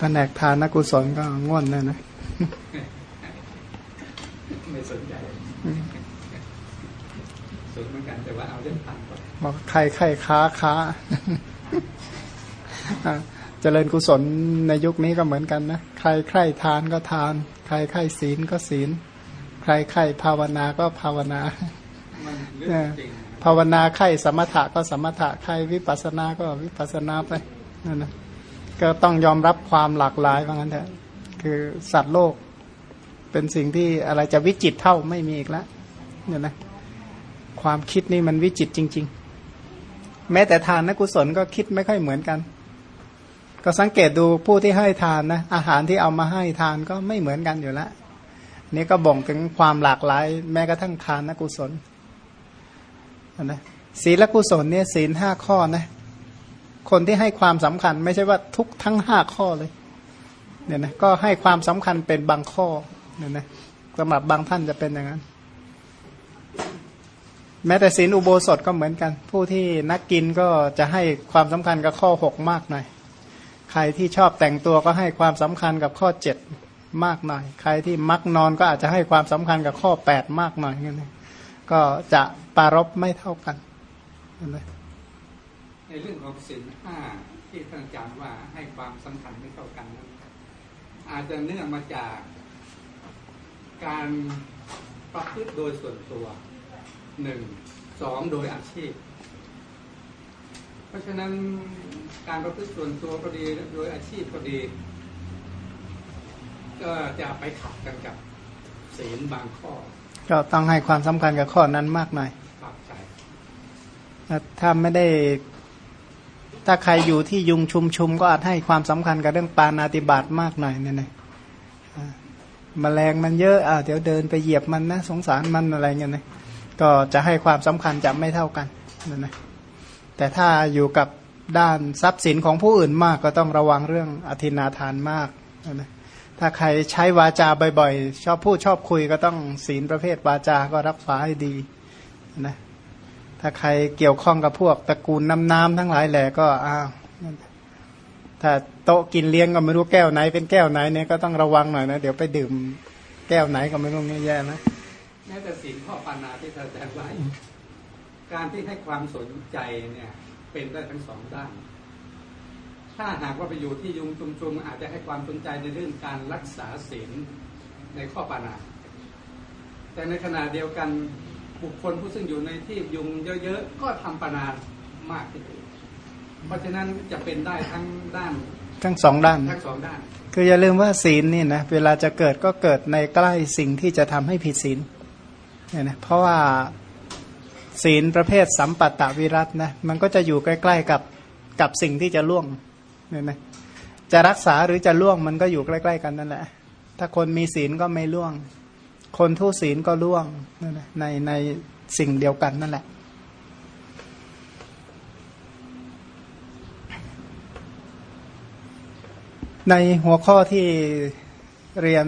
แผนกทานกุศลก็ง่วนเลยนะไม่สนใจสนเหมือนกันแต่ว่าเอาเรื่องตังค์ก่อนบอกใครใครค้าค้าอะเจริญกุศลในยุคนี้ก็เหมือนกันนะใครใครทานก็ทาน ใครใครศีลก็ศีล ใครใครภาวนาก็ภาวนามันเรื่องจริงภาวนาใครสมถะก็สมถะใครวิปัสสนาก็วิปัสสนาไปนั่นนะ ก็ต้องยอมรับความหลากหลายว่างั้นเถอะคือสัตว์โลก เป็นสิ่งที่อะไรจะวิจิตรเท่าไม่มีอีกแล้วเนี่ยนะความคิดนี่มันวิจิตรจริง ๆ แม้แต่ทานนะกุศลก็คิดไม่ค่อยเหมือนกัน ก็สังเกตดูผู้ที่ให้ทานนะอาหารที่เอามาให้ทานก็ไม่เหมือนกันอยู่แล้วนี่ก็บ่งถึงความหลากหลาย แม้กระทั่งทานนะกุศลนะศีลกุศลเนี่ยศีลห้าข้อนะ คนที่ให้ความสำคัญ ไม่ใช่ว่าทุกทั้งห้าข้อเลยเนี่ยนะก็ให้ความสำคัญเป็นบางข้อเนี่ยนะสำหรับบางท่านจะเป็นอย่างนั้น แม้แต่ศีลอุโบสถก็เหมือนกัน ผู้ที่นักกินก็จะให้ความสำคัญกับข้อหกมากหน่อย ใครที่ชอบแต่งตัวก็ให้ความสำคัญกับข้อเจ็ดมากหน่อย ใครที่มักนอนก็อาจจะให้ความสำคัญกับข้อแปดมากหน่อยงั้นเองก็จะปารบไม่เท่ากันเห็นไหม ในเรื่องของศีลห้าที่ท่านอาจารย์ว่าให้ความสำคัญไม่เท่ากันนั้นอาจจะเนื่องมาจากการประพฤติโดยส่วนตัวหนึ่งสองโดยอาชีพ เพราะฉะนั้นการประพฤติส่วนตัวก็ดีโดยอาชีพก็ดี ก็จะไปขัดกันกับศีลบางข้อ ก็ต้องให้ความสำคัญกับข้อนั้นมากหน่อยปรับใจถ้าไม่ได้ ถ้าใครอยู่ที่ยุงชุมชุมก็อาจให้ความสำคัญกับเรื่องปานาติบาตมากหน่อยเนี่ยนะอ่าแมลงมันเยอะอ่าเดี๋ยวเดินไปเหยียบมันนะสงสารมันอะไรเงี้ยนะก็จะให้ความสำคัญจะไม่เท่ากันนั่นนะแต่ถ้าอยู่กับด้านทรัพย์สินของผู้อื่นมากก็ต้องระวังเรื่องอธินาทานมากนั่นนะถ้าใครใช้วาจาบ่อยๆ ชอบพูดชอบคุยก็ต้องศีลประเภทวาจาก็รักษาให้ดีนะ ถ้าใครเกี่ยวข้องกับพวกตระกูลน้ำน้ำทั้งหลายแหล่ก็อ้าวถ้าโต๊ะกินเลี้ยงก็ไม่รู้แก้วไหน เป็นแก้วไหนเนี่ยก็ต้องระวังหน่อยนะ เดี๋ยวไปดื่มแก้วไหนก็ไม่รู้เนี่ยแย่นะแม้แต่ศีลข้อปานาที่ท่านอาจารย์ไว้การที่ให้ความสนใจเนี่ย เป็นได้ทั้งสองด้าน ถ้าหากว่าไปอยู่ที่ยุงชุมชุมอาจจะให้ความสนใจในเรื่องการรักษาศีลในข้อปานาแต่ในขณะเดียวกัน บุคคลผู้ซึ่งอยู่ในที่ยุงเยอะๆก็ทำปานามากที่สุดเพราะฉะนั้นจะเป็นได้ทั้งด้าน ทั้งสองด้านทั้งสองด้าน คืออย่าลืมว่าศีลนี่นะเวลาจะเกิดก็เกิดในใกล้สิ่งที่จะทำให้ผิดศีลเนี่ยนะเพราะว่าศีลประเภทสัมปัตตวิรัตนะมันก็จะอยู่ใกล้ๆกับกับสิ่งที่จะล่วงเนี่ยนะจะรักษาหรือจะล่วงมันก็อยู่ใกล้ ๆ กันนั่นแหละ ถ้าคนมีศีลก็ไม่ล่วง คนทุศีลก็ล่วงในในสิ่งเดียวกันนั่นแหละ ในหัวข้อที่เรียน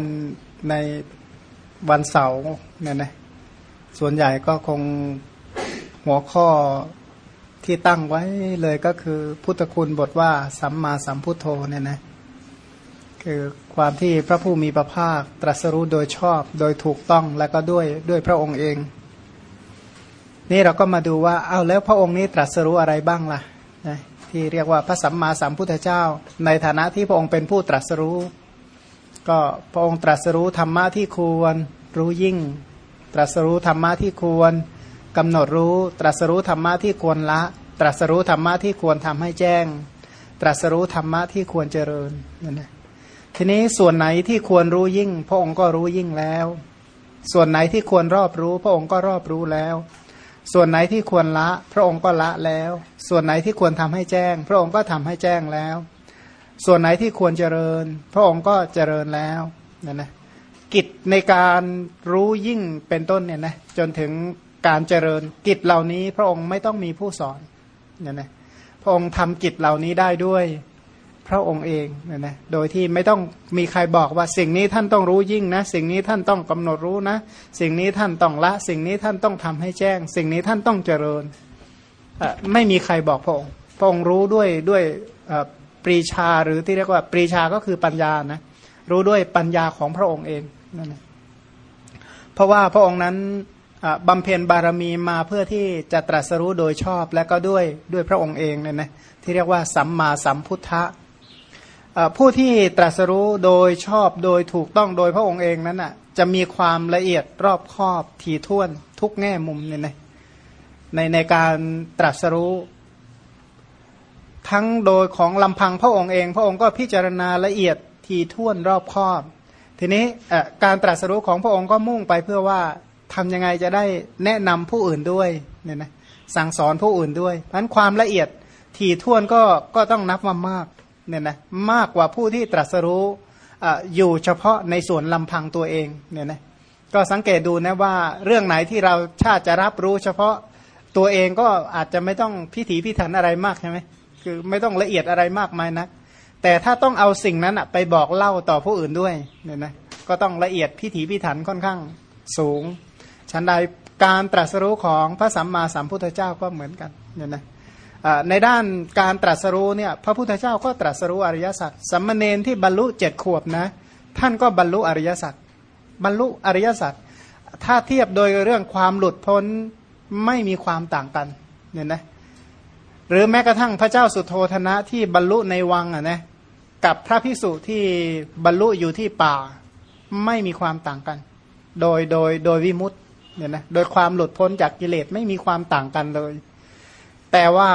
ในวันเสาร์เนี่ยนะส่วนใหญ่ก็คงหัวข้อที่ตั้งไว้เลยก็คือพุทธคุณบทว่าสัมมาสัมพุทโธเนี่ยนะ คือความที่พระผู้มีพระภาคตรัสรู้โดยชอบโดยถูกต้องแล้วก็ด้วยด้วยพระองค์เอง นี่เราก็มาดูว่าเอาแล้วพระองค์นี้ตรัสรู้อะไรบ้างล่ะนะที่เรียกว่าพระสัมมาสัมพุทธเจ้า ในฐานะที่พระองค์เป็นผู้ตรัสรู้ ก็พระองค์ตรัสรู้ธรรมะที่ควรรู้ยิ่ง ตรัสรู้ธรรมะที่ควรกำหนดรู้ ตรัสรู้ธรรมะที่ควรละ ตรัสรู้ธรรมะที่ควรทำให้แจ้ง ตรัสรู้ธรรมะที่ควรเจริญนั่นนะ ทีนี้ส่วนไหนที่ควรรู้ยิ่ง พระองค์ก็รู้ยิ่งแล้ว ส่วนไหนที่ควรรอบรู้ พระองค์ก็รอบรู้แล้ว ส่วนไหนที่ควรละ พระองค์ก็ละแล้ว ส่วนไหนที่ควรทำให้แจ้ง พระองค์ก็ทำให้แจ้งแล้ว ส่วนไหนที่ควรเจริญ พระองค์ก็เจริญแล้วนั่นนะกิจในการรู้ยิ่งเป็นต้นเนี่ยนะจนถึงการเจริญกิจเหล่านี้พระองค์ไม่ต้องมีผู้สอนเนี่ยนะพระองค์ทำกิจเหล่านี้ได้ด้วย พระองค์เองนี่ยนะโดยที่ไม่ต้องมีใครบอกว่าสิ่งนี้ท่านต้องรู้ยิ่งนะ สิ่งนี้ท่านต้องกำหนดรู้นะ สิ่งนี้ท่านต้องละ สิ่งนี้ท่านต้องทำให้แจ้ง สิ่งนี้ท่านต้องเจริญไม่มีใครบอกพระองค์พระองค์รู้ด้วยด้วยปรีชาหรือที่เรียกว่าปรีชาก็คือปัญญานะรู้ด้วยปัญญาของพระองค์เองนั่นเองเพราะว่าพระองค์นั้นบำเพ็ญบารมีมาเพื่อที่จะตรัสรู้โดยชอบและก็ด้วยด้วยพระองค์เองเนี่ยนะที่เรียกว่าสัมมาสัมพุทธะ ผู้ที่ตรัสรู้โดยชอบโดยถูกต้องโดยพระองค์เองนั้นอะจะมีความละเอียดรอบคอบถี่ถ้วนทุกแง่มุมเนี่ยนะในในการตรัสรู้ ทั้งโดยของลำพังพระองค์เอง พระองค์ก็พิจารณาละเอียดถี่ถ้วนรอบคอบ ทีนี้การตรัสรู้ของพระองค์ก็มุ่งไปเพื่อว่าทำยังไงจะได้แนะนำผู้อื่นด้วยเนี่ยนะสั่งสอนผู้อื่นด้วยเพราะนั้นความละเอียดถี่ถ้วนก็ก็ต้องนับว่ามาก เนี่ยนะมากกว่าผู้ที่ตรัสรู้อยู่เฉพาะในส่วนลำพังตัวเองเนี่ยนะก็สังเกตดูนะว่าเรื่องไหนที่เราชาติจะรับรู้เฉพาะตัวเองก็อาจจะไม่ต้องพิถีพิถันอะไรมากใช่ไหมคือไม่ต้องละเอียดอะไรมากมายนะแต่ถ้าต้องเอาสิ่งนั้นไปบอกเล่าต่อผู้อื่นด้วยเนี่ยนะก็ต้องละเอียดพิถีพิถันค่อนข้างสูงฉันใดการตรัสรู้ของพระสัมมาสัมพุทธเจ้าก็เหมือนกันเนี่ยนะ ในด้านการตรัสรู้เนี่ยพระพุทธเจ้าก็ตรัสรู้อริยสัจสัมมาเนนที่บรรลุเจ็ดขวบนะท่านก็บรรลุอริยสัจบรรลุอริยสัจถ้าเทียบโดยเรื่องความหลุดพ้นไม่มีความต่างกันเนี่ยนะหรือแม้กระทั่งพระเจ้าสุโธธนะที่บรรลุในวังอะนะกับพระพิสุที่บรรลุอยู่ที่ป่าไม่มีความต่างกัน โดยโดยโดยวิมุตเนี่ยนะโดยความหลุดพ้นจากกิเลสไม่มีความต่างกันเลย แต่ว่า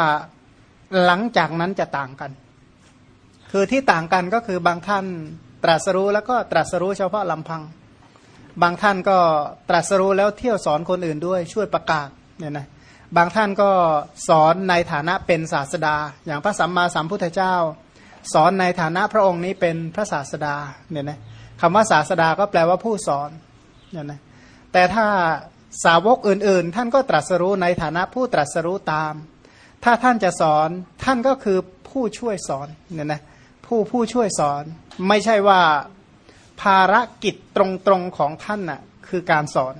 หลังจากนั้นจะต่างกัน คือที่ต่างกันก็คือบางท่านตรัสรู้แล้วก็ตรัสรู้เฉพาะลำพัง บางท่านก็ตรัสรู้แล้วเที่ยวสอนคนอื่นด้วยช่วยประกาศเนี่ยนะบางท่านก็สอนในฐานะเป็นศาสดา อย่างพระสัมมาสัมพุทธเจ้า สอนในฐานะพระองค์นี้เป็นพระศาสดาเนี่ยนะคำว่าศาสดาก็แปลว่าผู้สอนเนี่ยนะแต่ถ้าสาวกอื่นๆ ท่านก็ตรัสรู้ในฐานะผู้ตรัสรู้ตาม ถ้าท่านจะสอนท่านก็คือผู้ช่วยสอนเนี่ยนะผู้ผู้ช่วยสอน ไม่ใช่ว่าภารกิจตรงๆของท่านน่ะคือการสอน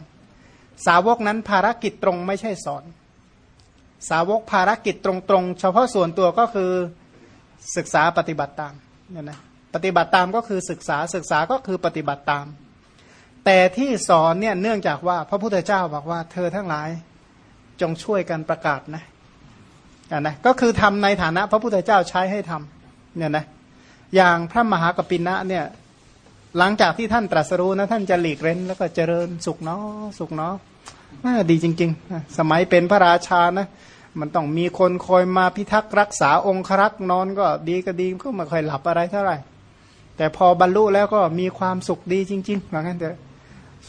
สาวกนั้นภารกิจตรงไม่ใช่สอน สาวกภารกิจตรงๆ เฉพาะส่วนตัวก็คือศึกษาปฏิบัติตามเนี่ยนะปฏิบัติตามก็คือศึกษาศึกษาก็คือปฏิบัติตาม แต่ที่สอนเนี่ยเนื่องจากว่าพระพุทธเจ้าบอกว่าเธอทั้งหลายจงช่วยกันประกาศนะ นนะก็คือทำในฐานะพระพุทธเจ้าใช้ให้ทำเนี่ยนะอย่างพระมหากปินะเนี่ยหลังจากที่ท่านตรัสรู้นะท่านจะหลีกเร้นแล้วก็เจริญสุขเนาะสุขเนาะดีจริงๆ สมัยเป็นพระราชานะมันต้องมีคนคอยมาพิทักษ์รักษาองครักษ์นอนก็ดีก็ดีก็ไม่ค่อยหลับอะไรเท่าไหร่ แต่พอบรรลุแล้วก็มีความสุขดีจริงๆเหมือนกันเถอะ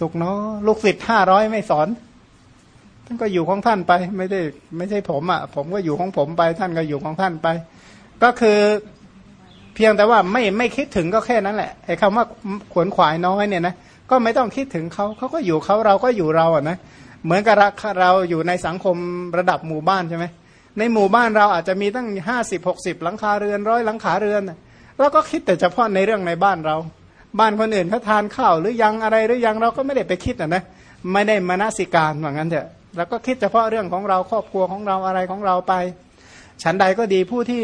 สุขเนาะลูกศิษย์ห้าร้อยไม่สอน ท่านก็อยู่ของท่านไป ไม่ได้ไม่ใช่ผมอะ่ะ ผมก็อยู่ของผมไป ท่านก็อยู่ของท่านไป ก็คือเพียงแต่ว่าไม่ไม่คิดถึงก็แค่นั้นแหละไอ้คำว่าขวนขวายน้อยเนี่ยนะก็ไม่ต้องคิดถึงเขาเขาก็อยู่เขาเราก็อยู่เราอะนะเหมือนกับเราอยู่ในสังคมระดับหมู่บ้านใช่ไหมในหมู่บ้านเราอาจจะมีตั้งห้าสิบหกสิบหลังคาเรือนร้อยหลังคาเรือนเราก็คิดแต่เฉพาะในเรื่องในบ้านเรา บ้านคนอื่นเขาทานข้าวหรือยังอะไรหรือยังเราก็ไม่ได้ไปคิดนะนะไม่ได้มานาสิการเหมือนกันเถอะ เราก็คิดเฉพาะเรื่องของเราครอบครัวของเราอะไรของเราไป ฉันใดก็ดีผู้ที่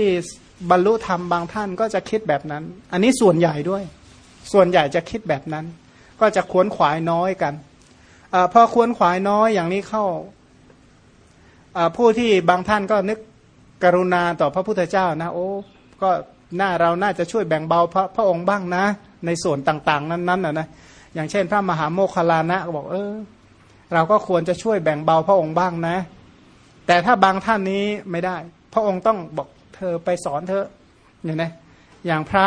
บรรลุธรรมบางท่านก็จะคิดแบบนั้น อันนี้ส่วนใหญ่ด้วย ส่วนใหญ่จะคิดแบบนั้น ก็จะควนขวายน้อยกันอพอควนขวายน้อยอย่างนี้เข้าผู้ที่บางท่านก็นึกกรุณาต่อพระพุทธเจ้านะ โอ้ก็หน้าเราน่าจะช่วยแบ่งเบาพระพระองค์บ้างนะ ในส่วนต่าง ๆ นั้นๆนะนะอย่างเช่น พระมหาโมคคลานะก็บอกเออ เราก็ควรจะช่วยแบ่งเบาพระองค์บ้างนะ แต่ถ้าบางท่านนี้ไม่ได้ พระองค์ต้องบอกเธอไปสอนเธอเนี่ยนะอย่างพระ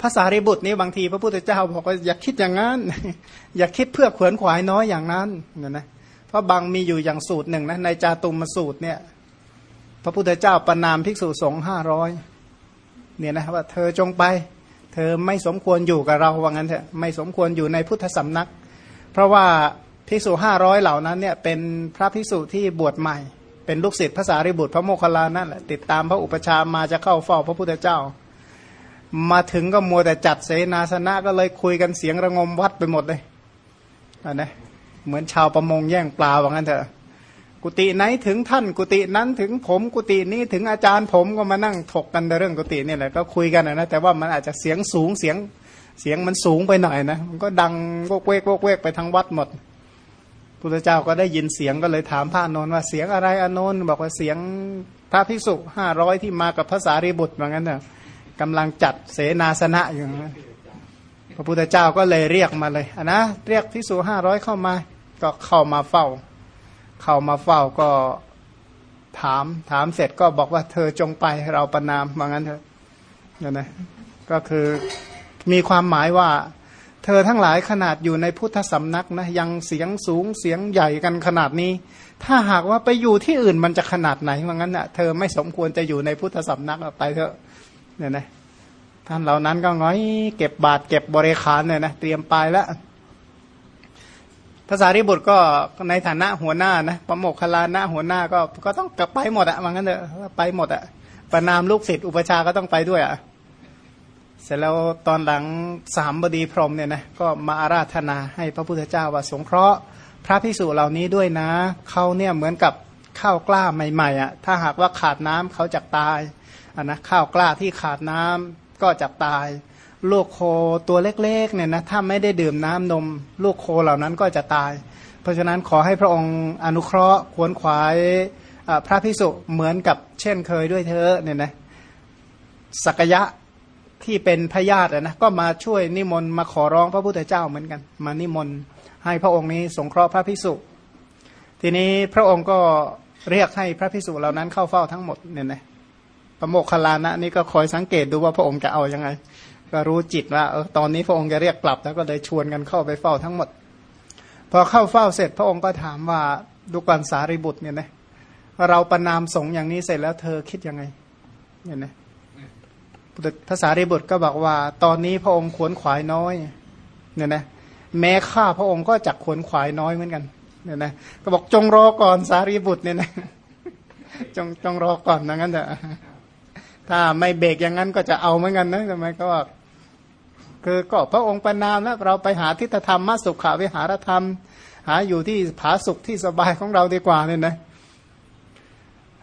ภาษาริบุตรนี้บางทีพระพุทธเจ้าบอกว่าอย่าคิดอย่างนั้น อย่าคิดเพื่อขวนขวายน้อยอย่างนั้นเนี่ยนะเพราะบางมีอยู่อย่างสูตรหนึ่งนะในจาตุมสูตรเนี่ย พระพุทธเจ้าประนามภิกษุสงฆ์ห้าร้อยเนี่ยนะว่าเธอจงไป เธอไม่สมควรอยู่กับเราว่างั้นเถอะไม่สมควรอยู่ในพุทธสำนัก เพราะว่าภิกษุห้าร้อยเหล่านั้นเนี่ยเป็นพระภิกษุที่บวชใหม่ เป็นลูกศิษย์ภาษาริบุตรพระโมคคัลลานั่นแหละติดตามพระอุปชามาจะเข้าเฝ้าพระพุทธเจ้า มาถึงก็มัวแต่จัดเสนาสนะก็เลยคุยกันเสียงระงมวัดไปหมดเลยอันนะเหมือนชาวประมงแย่งปลาว่างั้นเถอะ กุฏิไหนถึงท่านกุฏินั้นถึงผมกุฏินี้ถึงอาจารย์ผมก็มานั่งถกกันในเรื่องกุฏินี่แหละก็คุยกันนะแต่ว่ามันอาจจะเสียงสูงเสียง เสียงมันสูงไปหน่อยนะมันก็ดังโวกเวกโวกเวกไปทั้งวัดหมดพุทธเจ้าก็ได้ยินเสียงก็เลยถามพระนนท์ว่าเสียงอะไรอนนท์บอกว่าเสียงพระภิกษุห้าร้อยที่มากับภาษารีบุตรเหมือนกันเนอะกำลังจัดเสนาสนะอยู่นะพระพุทธเจ้าก็เลยเรียกมาเลยนนะเรียกภิกษุห้าร้อยเข้ามา ก็เข้ามาเฝ้า เข้ามาเฝ้าก็ถามถามเสร็จก็บอกว่าเธอจงไปเราประนามว่างั้นเถอะเนี่ยนะก็คือ มีความหมายว่า เธอทั้งหลายขนาดอยู่ในพุทธสำนักนะยังเสียงสูงเสียงใหญ่กันขนาดนี้ ถ้าหากว่าไปอยู่ที่อื่นมันจะขนาดไหนว่างั้นอะเธอไม่สมควรจะอยู่ในพุทธสำนักไปเถอะเนี่ยนะท่านเหล่านั้นก็ง้อยเก็บบาทเก็บบริขารเนี่ยนะเตรียมไปแล้วภาษาริบุตรก็ในฐานะหัวหน้านะประโมกขลานะหัวหน้าก็ก็ต้องกลับไปหมดอะว่างั้นเถอะไปหมดอะประนามลูกศิษย์อุปชาก็ต้องไปด้วยอะ เสร็จแล้วตอนหลังสามบดีพรหมเนี่ยนะก็มาอาราธนาให้พระพุทธเจ้าว่าสงเคราะห์ พระพิสุเหล่านี้ด้วยนะเขาเนี่ยเหมือนกับข้าวกล้าใหม่ๆอะ่ะถ้าหากว่าขาดน้ำเขาจะตายอะนะข้าวกล้าที่ขาดน้ำก็จะตาย ลูกโคตัวเล็กๆเนี่ยนะถ้าไม่ได้ดื่มน้ำนม ลูกโคเหล่านั้นก็จะตาย เพราะฉะนั้นขอให้พระองค์อนุเคราะห์ควรขวายพระพิสุเหมือนกับเช่นเคยด้วยเธอเนี่ยนะสักยะ ที่เป็นพญาตินะก็มาช่วยนิมนต์มาขอร้องพระพุทธเจ้าเหมือนกัน มานิมนต์ให้พระองค์นี้สงเคราะห์พระพิสุทีนี้พระองค์ก็เรียกให้พระพิสุเหล่านั้นเข้าเฝ้าทั้งหมดเนี่ยนะประโมคคลานะนี่ก็คอยสังเกตดูว่าพระองค์จะเอาอยัางไง ก็รู้จิตว่าเออตอนนี้พระองค์จะเรียกกลับแล้วก็เลยชวนกันเข้าไปเฝ้าทั้งหมด พอเข้าเฝ้าเสร็จพระองค์ก็ถามว่าดูกรสารีบุตรเนี่ยนะเราประนามสงอย่างนี้เสร็จแล้วเธอคิดยังไงเนี่ยนะ ภาษาริบุตรก็บอกว่า ตอนนี้พระองค์ขวนขวายน้อยเนี่ยนะแม้ข้าพระองค์ก็จักขวนขวายน้อยเหมือนกันเนี่ยนะก็บอกจงรอก่อนสารีบุตรเนี่ยนะจงจงรอก่อนนะงั้นเถอะถ้าไม่เบรกอย่างนั้นก็จะเอาเหมือนกันนะทำไมก็ว่าคือก็พระองค์ประนามแล้วเราไปหาทิฏฐธรรมมาสุขาวิหารธรรม หาอยู่ที่ผาสุขที่สบายของเราดีกว่าเนี่ยนะ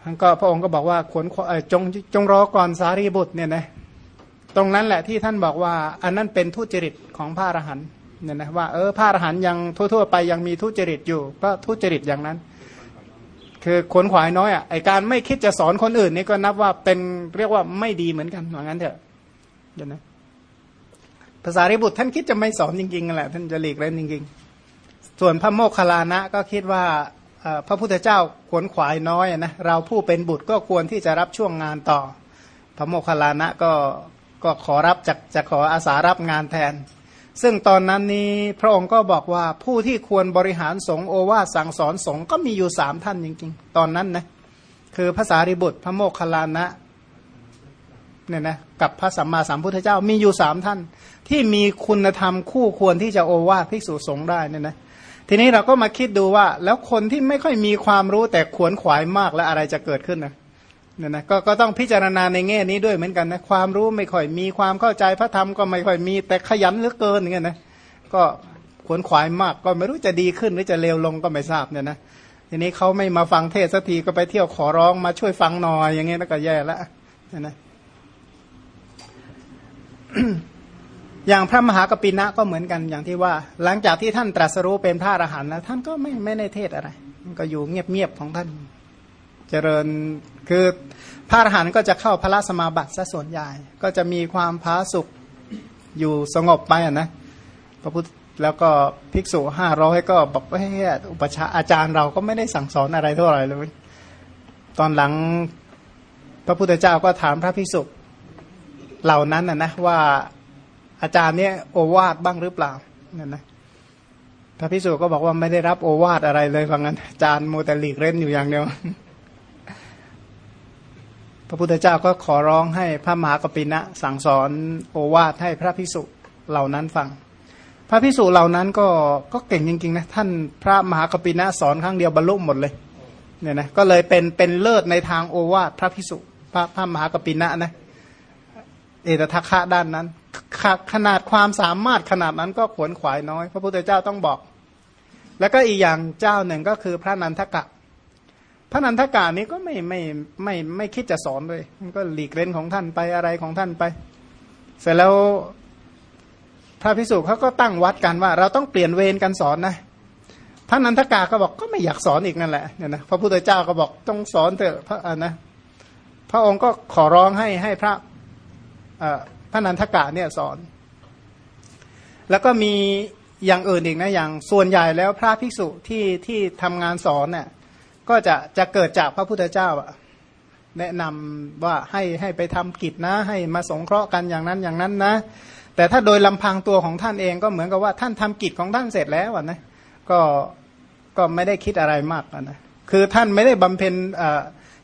ท่านก็พระองค์ก็บอกว่าขวนจงจงรอก่อนสารีบุตรเนี่ยนะ ตรงนั้นแหละที่ท่านบอกว่า อันนั้นเป็นทุจริตของพระอรหันต์เนี่ยนะว่าเออพระอรหันต์ยังทั่วๆไปยังมีทุจริตอยู่ ก็ทุจริตอย่างนั้น คือขนขวายน้อยอะไอการไม่คิดจะสอนคนอื่นนี่ก็นับว่าเป็นเรียกว่าไม่ดีเหมือนกันว่างั้นเถอะเดี๋ยวนะภาษาริบุตรท่านคิดจะไม่สอนจริงๆแหละท่านจะหลีกเล่นจริงๆ ส่วนพระโมคคัลลานะก็คิดว่าพระพุทธเจ้าขวนขวายน้อยนะเราผู้เป็นบุตรก็ควรที่จะรับช่วงงานต่อ พระโมคคัลลานะก็ ก็ขอรับจากจะขออาสารับงานแทน ซึ่งตอนนั้นนี้พระองค์ก็บอกว่าผู้ที่ควรบริหารสงฆ์โอวาสั่งสอนสงฆ์ก็มีอยู่สามท่านจริงๆ ตอนนั้นนะคือภาษาริบุตรพระโมคคัลลานะเนี่ยนะกับพระสัมมาสัมพุทธเจ้ามีอยู่สามท่าน ที่มีคุณธรรมคู่ควรที่จะโอวาทภิกษุสงฆ์ได้เนี่ยนะทีนี้เราก็มาคิดดูว่า แล้วคนที่ไม่ค่อยมีความรู้แต่ขวนขวายมากแล้วอะไรจะเกิดขึ้นนะ เนี่ยนะกก็ต้องพิจารณาในแง่นี้ด้วยเหมือนกันนะความรู้ไม่ค่อยมีความเข้าใจพระธรรมก็ไม่ค่อยมีแต่ขยันเหลือเกินอย่างเงี้ยนะก็ขวนขวายมากก็ไม่รู้จะดีขึ้นหรือจะเลวลงก็ไม่ทราบเนี่ยนะทีนี้เขาไม่มาฟังเทศสักทีก็ไปเที่ยวขอร้องมาช่วยฟังหน่อยอย่างเงี้ยแล้วก็แย่แล้วนะอย่างพระมหากปินะก็เหมือนกันอย่างที่ว่า หลังจากที่ท่านตรัสรู้เป็นพระอรหันต์แล้วท่านก็ไม่ไม่ได้เทศอะไรก็อยู่เงียบๆของท่าน เจริญคือพระอรหันต์ก็จะเข้าพระสมาบัติซะส่วนใหญ่ ก็จะมีความพาสุขอยู่สงบไปอะนะพระพุทธแล้วก็ภิกษุห้าร้อยก็บอกว่าอุปชาอาจารย์เราก็ไม่ได้สั่งสอนอะไรเท่าไหร่เลย ตอนหลังพระพุทธเจ้าก็ถามพระภิกษุเหล่านั้นนะนะว่าอาจารย์เนี่ยโอวาทบ้างหรือเปล่านั่นนะพระภิกษุก็บอกว่าไม่ได้รับโอวาทอะไรเลยฟังงั้นอาจารย์โมแต่หลีกเล่นอยู่อย่างเดียว ระพุทธเจ้าก็ขอร้องให้พระมหากปินะสั่งสอนโอวาทให้พระพิสุเหล่านั้นฟัง พระพิสุเหล่านั้นก็ก็เก่งจริงๆนะท่านพระมหากปินะสอนครั้งเดียวบรรลุหมดเลยเนี่ยนะก็เลยเป็นเป็นเลิศในทางโอวาทพระพิสุพระพระมหากปินะนะเอตทัคคะด้านนั้นขนาดความสามารถขนาดนั้นก็ขวนขวายน้อย พระพุทธเจ้าต้องบอก แล้วก็อีกอย่างเจ้าหนึ่งก็คือพระนันทกะ พระนันทกานี้ก็ไม่ไม่ไม่ไม่คิดจะสอนเลย มันก็หลีกเล่นของท่านไปอะไรของท่านไป เสร็จแล้วพระพิสุเขาก็ตั้งวัดกันว่า เราต้องเปลี่ยนเวรกันสอนนะพระนันทกาก็บอกก็ไม่อยากสอนอีกนั่นแหละเนี่ยนะพระพุทธเจ้าก็บอกต้องสอนเถอะพระนะพระองค์ก็ขอร้องให้ให้พระพระนันทกาเนี่ยสอน แล้วก็มีอย่างอื่นอีกนะอย่างส่วนใหญ่แล้วพระภิกษุที่ที่ทำงานสอนเนี่ย ก็จะจะเกิดจากพระพุทธเจ้าแนะนำว่าให้ให้ไปทำกิจนะ ให้มาสงเคราะห์กันอย่างนั้นอย่างนั้นนะ แต่ถ้าโดยลำพังตัวของท่านเองก็เหมือนกับว่าท่านทำกิจของท่านเสร็จแล้วนะก็ก็ไม่ได้คิดอะไรมากนะคือท่านไม่ได้บำเพ็ญ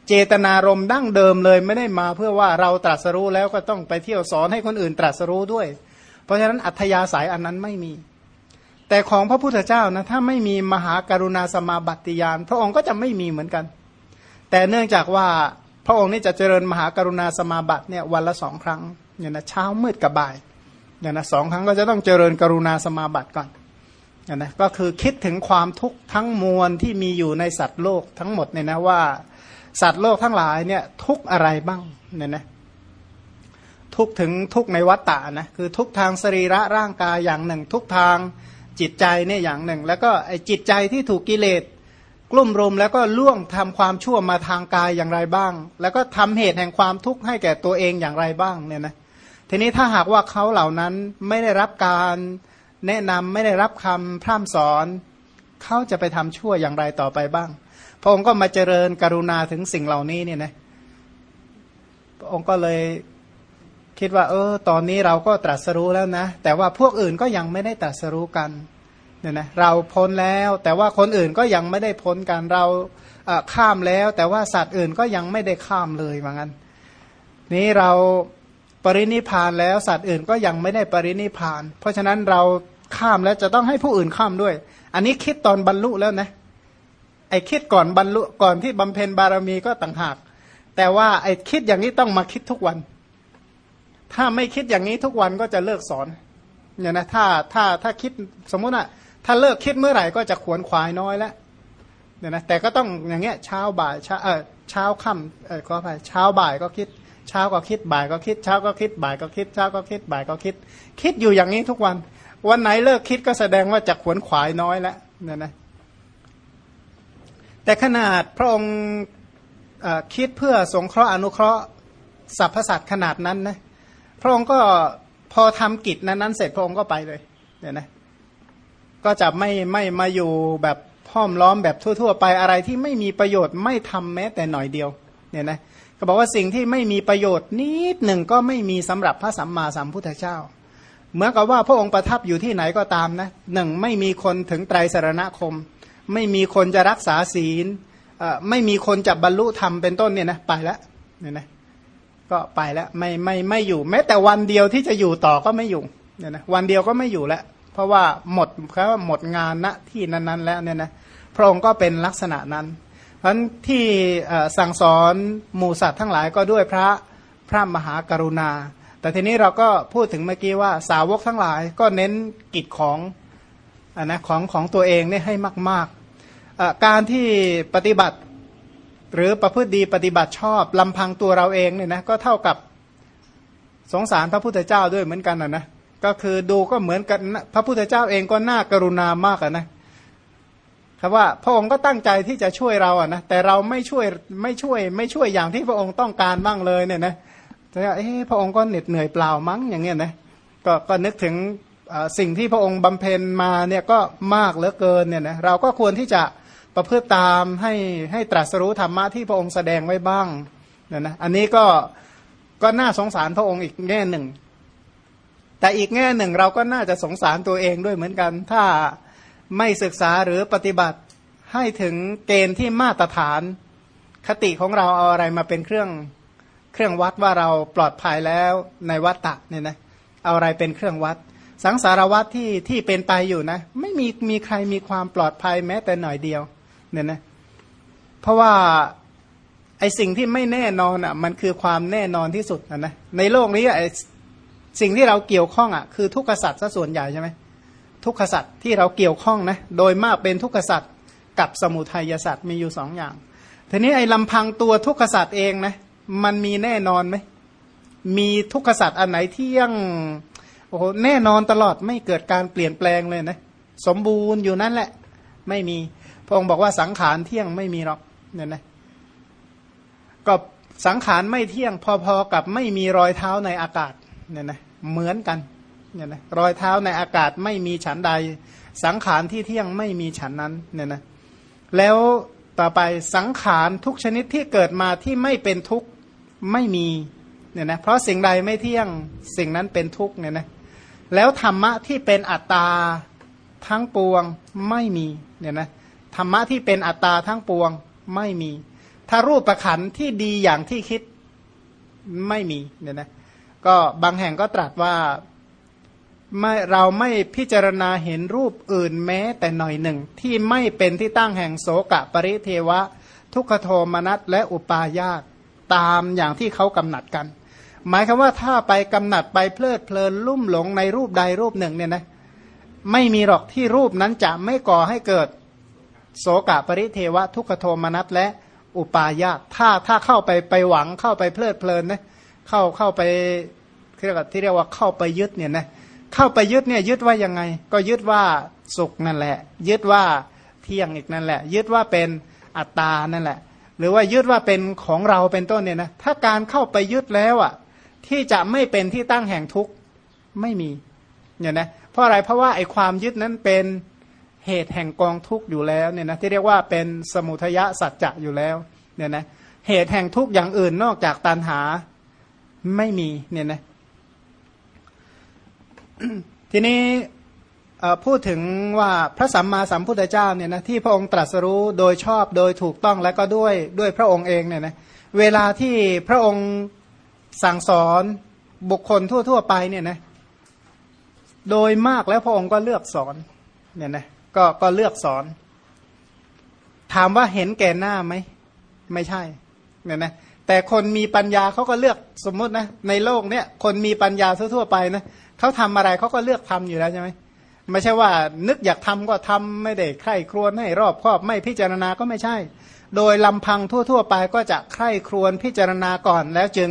เจตนารมณ์ดั้งเดิมเลยไม่ได้มาเพื่อว่าเราตรัสรู้แล้วก็ต้องไปเที่ยวสอนให้คนอื่นตรัสรู้ด้วย เพราะฉะนั้นอัธยาศัยอันนั้นไม่มี แต่ของพระพุทธเจ้านะถ้าไม่มีมหาการุณาสมาบัติยานพระองค์ก็จะไม่มีเหมือนกัน แต่เนื่องจากว่าพระองค์นี่จะเจริญมหาการุณาสมาบัติเนี่ยวันละสองครั้งอย่างนะเช้ามืดกับบ่ายอย่างนะสองครั้งก็จะต้องเจริญกรุณาสมาบัติก่อนอย่างนะก็คือคิดถึงความทุกข์ทั้งมวลที่มีอยู่ในสัตว์โลกทั้งหมดเนี่ยนะว่า สัตว์โลกทั้งหลายเนี่ยทุกอะไรบ้างเนี่ยนะทุกถึงทุกในวัฏฏะนะคือทุกทางสรีระร่างกายอย่างหนึ่ง ทุกทาง จิตใจเนี่ยอย่างหนึ่ง แล้วก็ไอจิตใจที่ถูกกิเลสกลุ่มรุมแล้วก็ล่วงทำความชั่วมาทางกายอย่างไรบ้าง แล้วก็ทำเหตุแห่งความทุกข์ให้แก่ตัวเองอย่างไรบ้างเนี่ยนะทีนี้ถ้าหากว่าเขาเหล่านั้นไม่ได้รับการแนะนำไม่ได้รับคำพร่ำสอนเขาจะไปทำชั่วอย่างไรต่อไปบ้าง พระองค์ก็มาเจริญกรุณาถึงสิ่งเหล่านี้เนี่ยนะพระองค์ก็เลย คิดว่า เออ ตอนนี้เราก็ตรัสรู้แล้วนะ แต่ว่าพวกอื่นก็ยังไม่ได้ตรัสรู้กันเนี่ยนะเราพ้นแล้ว แต่ว่าคนอื่นก็ยังไม่ได้พ้นกันเราข้ามแล้ว แต่ว่าสัตว์อื่นก็ยังไม่ได้ข้ามเลยว่างั้นนี้เราปรินิพานแล้วสัตว์อื่นก็ยังไม่ได้ปรินิพาน เพราะฉะนั้นเราข้ามแล้วจะต้องให้ผู้อื่นข้ามด้วย อันนี้คิดตอนบรรลุแล้วนะไอ้คิดก่อนบรรลุก่อนที่บำเพ็ญบารมีก็ต่างหาก แต่ว่าไอ้คิดอย่างนี้ต้องมาคิดทุกวัน ถ้าไม่คิดอย่างนี้ทุกวันก็จะเลิกสอนเนี่ยนะถ้าถ้าถ้าคิดสมมุติอะถ้าเลิกคิดเมื่อไหร่ก็จะขวนขวายน้อยแล้วเนี่ยนะแต่ก็ต้องอย่างเงี้ยเช้าบ่ายเช้าเออเช้าค่ำเออขออภัยเช้าบ่ายก็คิด เช้าก็คิดบ่ายก็คิด เช้าก็คิดบ่ายก็คิดเช้าก็คิดบ่ายก็คิด คิดอยู่อย่างนี้ทุกวัน วันไหนเลิกคิดก็แสดงว่าจะขวนขวายน้อยแล้วเนี่ยนะแต่ขนาดพระองค์คิดเพื่อสงเคราะห์อนุเคราะห์สรรพสัตว์ขนาดนั้นนะ พระองค์ก็พอทำกิจนั้นนั้นเสร็จพระองค์ก็ไปเลยเนี่ยนะก็จะไม่ไม่มาอยู่แบบห้อมล้อมแบบทั่ว ๆ ไปอะไรที่ไม่มีประโยชน์ไม่ทำแม้แต่หน่อยเดียวเนี่ยนะก็บอกว่าสิ่งที่ไม่มีประโยชน์นิดหนึ่งก็ไม่มีสำหรับพระสัมมาสัมพุทธเจ้าเหมือนกับว่าพระองค์ประทับอยู่ที่ไหนก็ตามนะหนึ่งไม่มีคนถึงไตรสรณคม ไม่มีคนจะรักษาศีลไม่มีคนจะบรรลุธรรมเป็นต้นเนี่ยนะไปแล้วเนี่ยนะ ก็ไปแล้วไม่ไม่ไม่อยู่ แม้แต่วันเดียวที่จะอยู่ต่อก็ไม่อยู่เนี่ยนะวันเดียวก็ไม่อยู่แล้ว เพราะว่าหมดเขาว่าหมดงานณที่นั้น ๆ แล้วเนี่ยนะพระองค์ก็เป็นลักษณะนั้น เพราะที่สั่งสอนหมู่สัตว์ทั้งหลายก็ด้วยพระพระมหากรุณา แต่ทีนี้เราก็พูดถึงเมื่อกี้ว่าสาวกทั้งหลายก็เน้นกิจของอนนะของของตัวเองเนี่ยให้มากๆการที่ปฏิบัติ หรือประพฤติดีปฏิบัติชอบลำพังตัวเราเองเนี่ยนะก็เท่ากับสงสารพระพุทธเจ้าด้วยเหมือนกันนะนะก็คือดูก็เหมือนกันพระพุทธเจ้าเองก็น่ากรุณามากนะครับว่าพระองค์ก็ตั้งใจที่จะช่วยเราอะนะแต่เราไม่ช่วยไม่ช่วย ไม่ช่วยอย่างที่พระองค์ต้องการบ้างเลยเนี่ยนะแต่เอ๊ะพระองค์ก็เหน็ดเหนื่อยเปล่ามั้งอย่างเงี้ยนะก็ก็นึกถึงสิ่งที่พระองค์บำเพ็ญมาเนี่ยก็มากเหลือเกินเนี่ยนะเราก็ควรที่จะ ประพฤติตามให้ให้ตรัสรู้ธรรมะที่พระองค์แสดงไว้บ้างเนี่ยนะอันนี้ก็ก็น่าสงสารพระองค์อีกแง่หนึ่ง แต่อีกแง่หนึ่งเราก็น่าจะสงสารตัวเองด้วยเหมือนกัน ถ้าไม่ศึกษาหรือปฏิบัติให้ถึงเกณฑ์ที่มาตรฐาน คติของเราเอาอะไรมาเป็นเครื่องเครื่องวัดว่าเราปลอดภัยแล้วในวัฏฏะเนี่ยนะเอาอะไรเป็นเครื่องวัด สังสารวัตที่ที่เป็นไปอยู่นะ ไม่มีมีใครมีความปลอดภัยแม้แต่หน่อยเดียว เนี่ยนะเพราะว่าไอสิ่งที่ไม่แน่นอนอะ มันคือความแน่นอนที่สุดนะนะในโลกนี้ไอสิ่งที่เราเกี่ยวข้องอะคือทุกขสัตว์ซะส่วนใหญ่ใช่ไหมทุกขสัตว์ที่เราเกี่ยวข้องนะโดยมากเป็นทุกขสัตว์กับสมุทัยสัตว์มีอยู่สองอย่างทีนี้ไอ้ลำพังตัวทุกขสัตว์เองนะมันมีแน่นอนไหมมีทุกขสัตว์อันไหนที่ยังโอ้โหแน่นอนตลอดไม่เกิดการเปลี่ยนแปลงเลยนะสมบูรณ์อยู่นั่นแหละ ไม่มี พระองค์บอกว่าสังขารเที่ยงไม่มีหรอกเนี่ยนะก็สังขารไม่เที่ยงพอๆกับไม่มีรอยเท้าในอากาศเนี่ยนะเหมือนกันเนี่ยนะรอยเท้าในอากาศไม่มีฉันใด สังขารที่เที่ยงไม่มีฉันนั้นเนี่ยนะแล้วต่อไปสังขารทุกชนิดที่เกิดมาที่ไม่เป็นทุกข์ไม่มีเนี่ยนะเพราะสิ่งใดไม่เที่ยงสิ่งนั้นเป็นทุกข์เนี่ยนะแล้วธรรมะที่เป็นอัตตาทั้งปวงไม่มีเนี่ยนะ ธรรมะที่เป็นอัตตาทั้งปวงไม่มี ถ้ารูปประขันที่ดีอย่างที่คิดไม่มีเนี่ยนะก็บางแห่งก็ตรัสว่าไม่เราไม่พิจารณาเห็นรูปอื่นแม้แต่หน่อยหนึ่ง ที่ไม่เป็นที่ตั้งแห่งโสกะปริเทวะ ทุกขโทมนัสและอุปาญาตตามอย่างที่เขากำหนัดกัน หมายคือว่าถ้าไปกำหนัดไปเพลิดเพลินลุ่มหลงในรูปใดรูปหนึ่งเนี่ยนะไม่มีหรอกที่รูปนั้นจะไม่ก่อให้เกิด โสกะปริเทวะทุกขโทมนัสและอุปาญาตถ้าถ้าเข้าไปไปหวังเข้าไปเพลิดเพลินนะเข้าเข้าไปเรียกว่าที่เรียกว่าเข้าไปยึดเนี่ยนะเข้าไปยึดเนี่ยยึดว่ายังไง ก็ยึดว่าสุขนั่นแหละ ยึดว่าเที่ยงอีกนั่นแหละ ยึดว่าเป็นอัตตานั่นแหละ หรือว่ายึดว่าเป็นของเราเป็นต้นเนี่ยนะถ้าการเข้าไปยึดแล้วอะที่จะไม่เป็นที่ตั้งแห่งทุกข์ไม่มีเนี่ยนะเพราะอะไรเพราะว่าไอ้ความยึดนั้นเป็น เหตุแห่งกองทุกข์อยู่แล้วเนี่ยนะที่เรียกว่าเป็นสมุทยสัจจะอยู่แล้วเนี่ยนะเหตุแห่งทุกข์อย่างอื่นนอกจากตัณหาไม่มีเนี่ยนะทีนี้พูดถึงว่าพระสัมมาสัมพุทธเจ้าเนี่ยนะที่พระองค์ตรัสรู้โดยชอบโดยถูกต้องและก็ด้วยด้วยพระองค์เองเนี่ยนะเวลาที่พระองค์สั่งสอนบุคคลทั่ว ๆ ไปเนี่ยนะโดยมากแล้วพระองค์ก็เลือกสอนเนี่ยนะ ก็ก็เลือกสอน ถามว่าเห็นแก่หน้าไหม ไม่ใช่เนี่ยนะแต่คนมีปัญญาเขาก็เลือกสมมตินะ ในโลกเนี้ยคนมีปัญญาทั่วไปนะเขาทำอะไรเขาก็เลือกทำอยู่แล้วใช่ไหมไม่ใช่ว่านึกอยากทำก็ทำไม่ได้ใคร่ครวญให้รอบครอบไม่พิจารณาก็ไม่ใช่ โดยลำพังทั่ว ๆ ไปก็จะใคร่ครวญพิจารณาก่อนแล้วจึง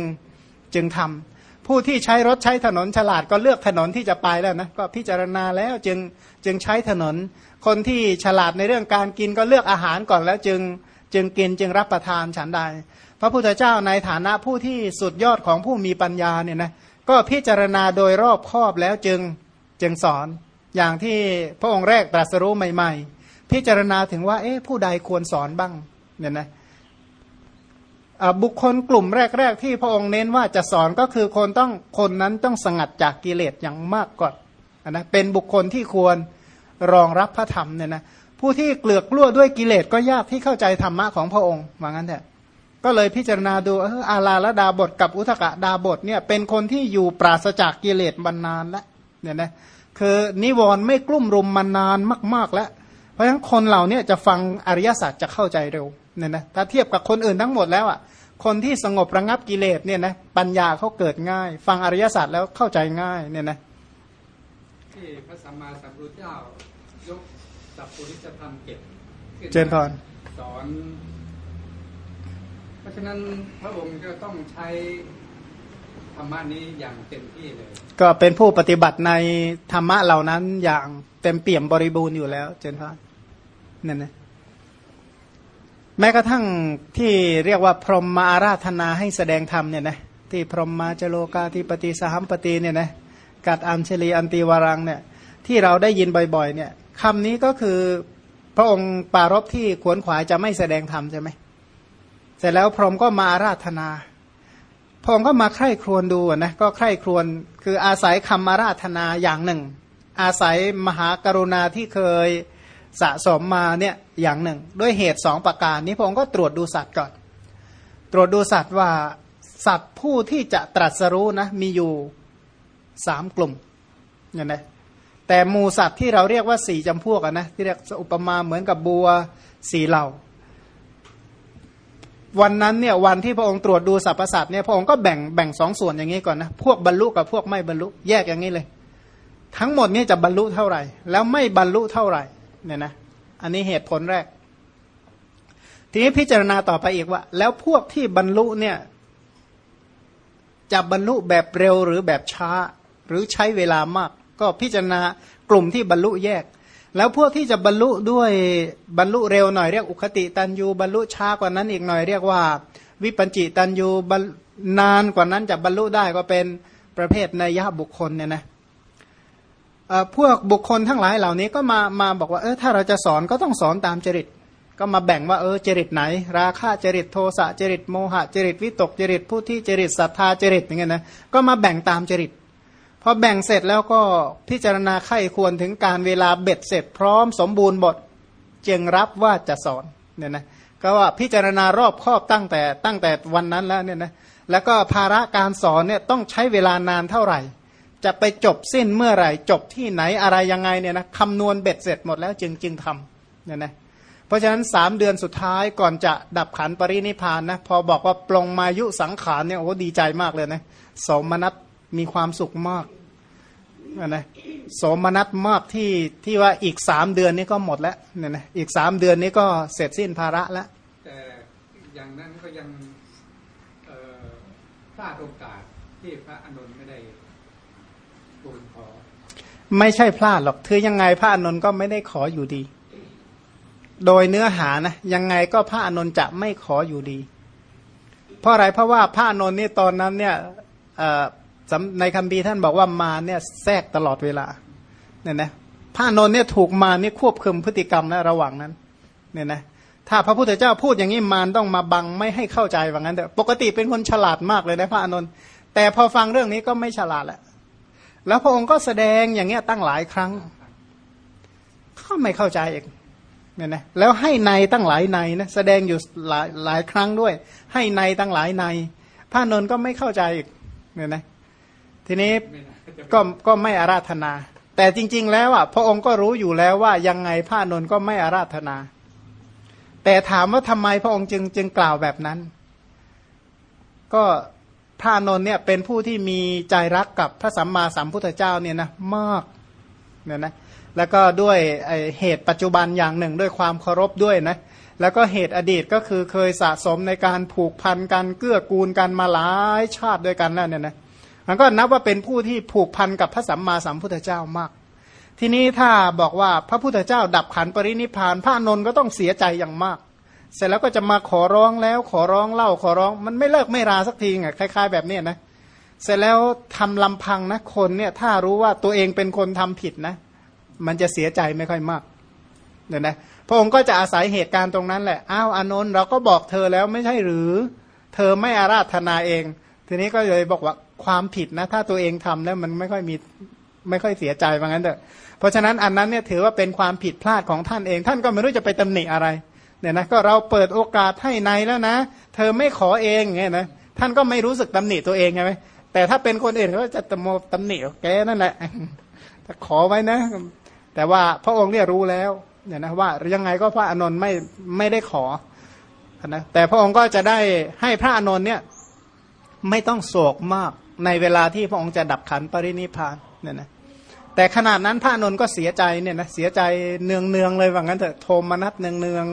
จึงทำผู้ที่ใช้รถใช้ถนนฉลาดก็เลือกถนนที่จะไปแล้วนะก็พิจารณาแล้วจึงจึงใช้ถนน คนที่ฉลาดในเรื่องการกินก็เลือกอาหารก่อนแล้วจึงจึงกินจึงรับประทานฉันใด พระพุทธเจ้าในฐานะผู้ที่สุดยอดของผู้มีปัญญาเนี่ยนะก็พิจารณาโดยรอบครอบแล้วจึงจึงสอน อย่างที่พระองค์แรกตรัสรู้ใหม่ ๆ พิจารณาถึงว่าเอ๊ะผู้ใดควรสอนบ้างเนี่ยนะบุคคลกลุ่มแรก ๆ ที่พระองค์เน้นว่าจะสอนก็คือคนต้องคนนั้นต้องสงัดจากกิเลสอย่างมากก่อนนะเป็นบุคคลที่ควร รองรับพระธรรมเนี่ยนะผู้ที่เกลือกกลั้วด้วยกิเลสก็ยากที่เข้าใจธรรมะของพระองค์ว่างั้นแหละก็เลยพิจารณาดูเอออาลาละดาบทกับอุทกะดาบทเนี่ยเป็นคนที่อยู่ปราศจากกิเลสบรรนานแล้วเนี่ยนะคือนิวรณ์ไม่กลุ่มรุมมานานมาก ๆแล้ว เพราะฉะนั้นคนเหล่านี้จะฟังอริยสัจจะเข้าใจเร็วเนี่ยนะถ้าเทียบกับคนอื่นทั้งหมดแล้วอะคนที่สงบระงับกิเลสเนี่ยนะปัญญาเขาเกิดง่าย ฟังอริยสัจแล้วเข้าใจง่ายเนี่ยนะ ที่พระสัมมาสัมพุทธเจ้ายกสัพพุริจธรรมเก็บเจนพรสอนราะฉะนั้นพระองค์ก็ต้องใช้ธรรมะนี้อย่างเต็มที่เลย ก็เป็นผู้ปฏิบัติในธรรมะเหล่านั้นอย่างเต็มเปี่ยมบริบูรณ์อยู่แล้ว เจนพระนั่นนะแม้กระทั่งที่เรียกว่าพรหมมาอาราธนาให้แสดงธรรมเนี่ยนะที่พรหมมาจโลกาธิปติสหัมปติเนี่ยนะ กัดอัญเชลีอันตีวารังเนี่ยที่เราได้ยินบ่อยๆเนี่ยคำนี้ก็คือพระองค์ปารบที่ขวนขวายจะไม่แสดงธรรมใช่ไหมเสร็จแล้วพรหมก็มาอาราธนาพระองค์ก็มาใคร่ครวญดูนะก็ใคร่ครวญคืออาศัยคำอาราธนาอย่างหนึ่ง อาศัยมหากรุณาที่เคยสะสมมาเนี่ยอย่างหนึ่ง ด้วยเหตุสองประการนี้พระองค์ก็ตรวจดูสัตว์ก่อน ตรวจดูสัตว์ว่าสัตว์ผู้ที่จะตรัสรู้นะมีอยู่ สามกลุ่มเนี่ยนะแต่มูสัตว์ที่เราเรียกว่าสี่จำพวกนะที่เรียกอุปมาเหมือนกับบัวสี่เหล่า วันนั้นเนี่ยวันที่พระองค์ตรวจดูสรรพสัตว์เนี่ยพระองค์ก็แบ่งแบ่งสองส่วนอย่างนี้ก่อนนะพวกบรรลุกับพวกไม่บรรลุแยกอย่างนี้เลย ทั้งหมดนี้จะบรรลุเท่าไหร่ แล้วไม่บรรลุเท่าไหร่เนี่ยนะอันนี้เหตุผลแรก ทีนี้พิจารณาต่อไปอีกว่า แล้วพวกที่บรรลุเนี่ยจะบรรลุแบบเร็วหรือแบบช้า หรือใช้เวลามาก ก็พิจารณากลุ่มที่บรรลุแยก แล้วพวกที่จะบรรลุด้วยบรรลุเร็วหน่อยเรียกอุคติตันยูบรรลุช้ากว่านั้นอีกหน่อยเรียกว่า วิปัญจิตันยูนานกว่านั้นจะบรรลุได้ก็เป็นประเภทนัยยะบุคคลเนี่ยนะพวกบุคคลทั้งหลายเหล่านี้ก็มามาบอกว่าเออถ้าเราจะสอนก็ต้องสอนตามจริต ก็มาแบ่งว่าเออจริตไหน ราคะจริตโทสะจริตโมหะจริตวิตกจริตผู้ที่จริตศรัทธาจริตอย่างเงี้ยนะก็มาแบ่งตามจริต อแบ่งเสร็จแล้วก็พิจารณาไข้ควรถึงการเวลาเบ็ดเสร็จพร้อมสมบูรณ์บทจึงรับว่าจะสอนเนี่ยนะก็ว่าพิจารณารอบครอบตั้งแต่ตั้งแต่วันนั้นแล้วเนี่ยนะแล้วก็ภาระการสอนเนี่ยต้องใช้เวลานานเท่าไหร่ จะไปจบสิ้นเมื่อไหร่ จบที่ไหนอะไรยังไงเนี่ยนะคำนวณเบ็ดเสร็จหมดแล้วจึงจึงทำเนี่ยนะเพราะฉะนั้นสามเดือนสุดท้ายก่อนจะดับขันปรินิพานนะพอบอกว่าปลงมายุสังขารเนี่ยโอ้ดีใจมากเลยนะสมนัตมีความสุขมาก นะสมนัตมากที่ที่ว่าอีกสามเดือนนี้ก็หมดแล้วเนี่ยนะอีกสามเดือนนี้ก็เสร็จสิ้นภาระแล้วแต่อย่างนั้นก็ยังพลาดโอกาสที่พระอนุนไม่ได้ทูลขอ ไม่ใช่พลาดหรอกคือยังไงพระอนุนก็ไม่ได้ขออยู่ดี โดยเนื้อหานะยังไงก็พระอนุนจะไม่ขออยู่ดี เพราะอะไรเพราะว่าพระอนุนนี่ตอนนั้นเนี่ย ในคำบีท่านบอกว่ามาเนี่ยแทรกตลอดเวลาเนี่ยนะพระนนเนี่ยถูกมาเนี่ยควบคุมพฤติกรรมนะระหว่างนั้นเนี่ยนะถ้าพระพุทธเจ้าพูดอย่างนี้มารต้องมาบังไม่ให้เข้าใจว่างั้นแต่ปกติเป็นคนฉลาดมากเลยนะพระอนุนแต่พอฟังเรื่องนี้ก็ไม่ฉลาดแล้วแล้วพระองค์ก็แสดงอย่างเงี้ยตั้งหลายครั้งก็ไม่เข้าใจเองเนี่ยนะแล้วให้ในตั้งหลายในนะแสดงอยู่หลายหลายครั้งด้วย ให้ในตั้งหลายใน พระนนก็ไม่เข้าใจอีกเนี่ยนะ ทีนี้ก็ก็ไม่อาราธนา แต่จริง ๆ แล้วอะพระองค์ก็รู้อยู่แล้วว่ายังไงพระนนก็ไม่อาราธนา แต่ถามว่าทำไมพระองค์จึงจึงกล่าวแบบนั้น ก็พระนนเนี่ยเป็นผู้ที่มีใจรักกับพระสัมมาสัมพุทธเจ้าเนี่ยนะมากเนี่ยนะแล้วก็ด้วยเหตุปัจจุบันอย่างหนึ่งด้วยความเคารพด้วยนะแล้วก็เหตุอดีตก็คือเคยสะสมในการผูกพันกันเกื้อกูลกันมาหลายชาติด้วยกันแล้วเนี่ยนะ มันก็นับว่าเป็นผู้ที่ผูกพันกับพระสัมมาสัมพุทธเจ้ามาก ทีนี้ถ้าบอกว่าพระพุทธเจ้าดับขันปรินิพาน พระนนท์ก็ต้องเสียใจอย่างมาก เสร็จแล้วก็จะมาขอร้องแล้วขอร้องเล่าขอร้อง มันไม่เลิกไม่ราสักทีอะคล้าย ๆ แบบนี้นะ เสร็จแล้วทำลำพังนะคนเนี่ยถ้ารู้ว่าตัวเองเป็นคนทำผิดนะ มันจะเสียใจไม่ค่อยมากเนี่ยนะพระองค์ก็จะอาศัยเหตุการณ์ตรงนั้นแหละอ้าวอนนท์เราก็บอกเธอแล้วไม่ใช่หรือ เธอไม่อาราธนาเอง ทีนี้ก็เลยบอกว่า ความผิดนะ ถ้าตัวเองทำแล้วมันไม่ค่อยมีไม่ค่อยเสียใจว่างั้นเถอะเพราะฉะนั้นอันนั้นเนี่ยถือว่าเป็นความผิดพลาดของท่านเอง ท่านก็ไม่รู้จะไปตำหนิอะไรเนี่ยนะก็เราเปิดโอกาสให้ในแล้วนะ เธอไม่ขอเองไงนะท่านก็ไม่รู้สึกตำหนิตัวเองใช่ไหมแต่ถ้าเป็นคนอื่นเขาจะตโมตำหนิแกนั่นแหละถ้าขอไว้นะ แต่ว่าพระองค์เนี่ยรู้แล้วเนี่ยนะว่ายังไงก็พระอนนท์ไม่ไม่ได้ขอนะแต่พระองค์ก็จะได้ให้พระอนนท์เนี่ยไม่ต้องโศกมาก ในเวลาที่พระองค์จะดับขันปรินิพานเนี่ยนะแต่ขนาดนั้นพระนนท์ก็เสียใจเนี่ยนะเสียใจเนืองเนืองเลยว่างั้นเถอะโทมนัสเนืองเนือง